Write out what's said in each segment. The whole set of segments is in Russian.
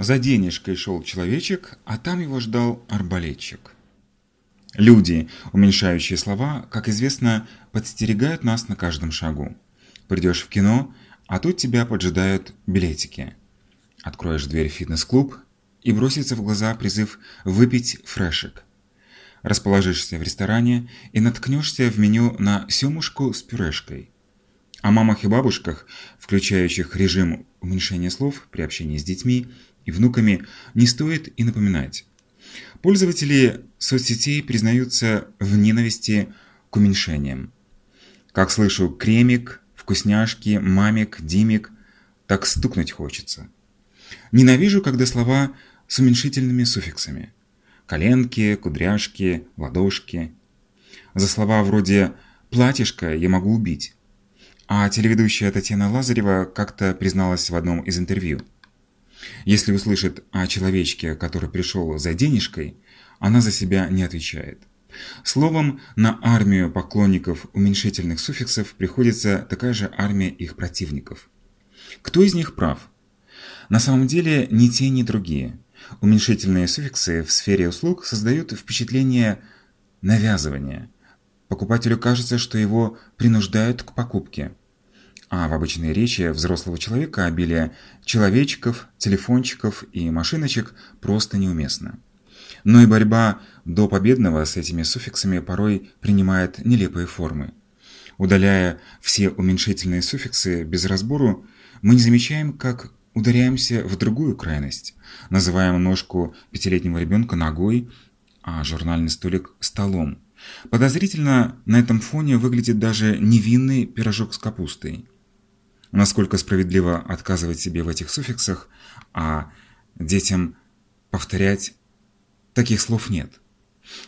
За денежкой шел человечек, а там его ждал арбалетчик. Люди, уменьшающие слова, как известно, подстерегают нас на каждом шагу. Придешь в кино, а тут тебя поджидают билетики. Откроешь дверь в фитнес-клуб и бросится в глаза призыв выпить фрешек. Расположишься в ресторане и наткнешься в меню на семушку с пюрешкой. О мамах и бабушках, включающих режим уменьшения слов при общении с детьми и внуками, не стоит и напоминать. Пользователи соцсетей признаются в ненависти к уменьшениям. Как слышу «кремик», «вкусняшки», «мамик», «димик», так стукнуть хочется. Ненавижу, когда слова с уменьшительными суффиксами. Коленки, кудряшки, ладошки. За слова вроде «платьишко» я могу убить. А телеведущая Татьяна Лазарева как-то призналась в одном из интервью. Если услышит о человечке, который пришел за денежкой, она за себя не отвечает. Словом, на армию поклонников уменьшительных суффиксов приходится такая же армия их противников. Кто из них прав? На самом деле ни те, ни другие. Уменьшительные суффиксы в сфере услуг создают впечатление навязывания. Покупателю кажется, что его принуждают к покупке а в обычной речи взрослого человека обилие человечков, телефончиков и машиночек просто неуместно. Но и борьба до победного с этими суффиксами порой принимает нелепые формы. Удаляя все уменьшительные суффиксы без разбору, мы не замечаем, как ударяемся в другую крайность. Называем ножку пятилетнего ребенка ногой, а журнальный столик – столом. Подозрительно на этом фоне выглядит даже невинный пирожок с капустой насколько справедливо отказывать себе в этих суффиксах, а детям повторять таких слов нет.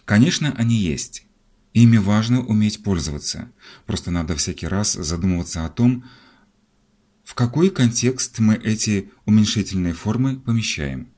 Конечно, они есть. Ими важно уметь пользоваться. Просто надо всякий раз задумываться о том, в какой контекст мы эти уменьшительные формы помещаем.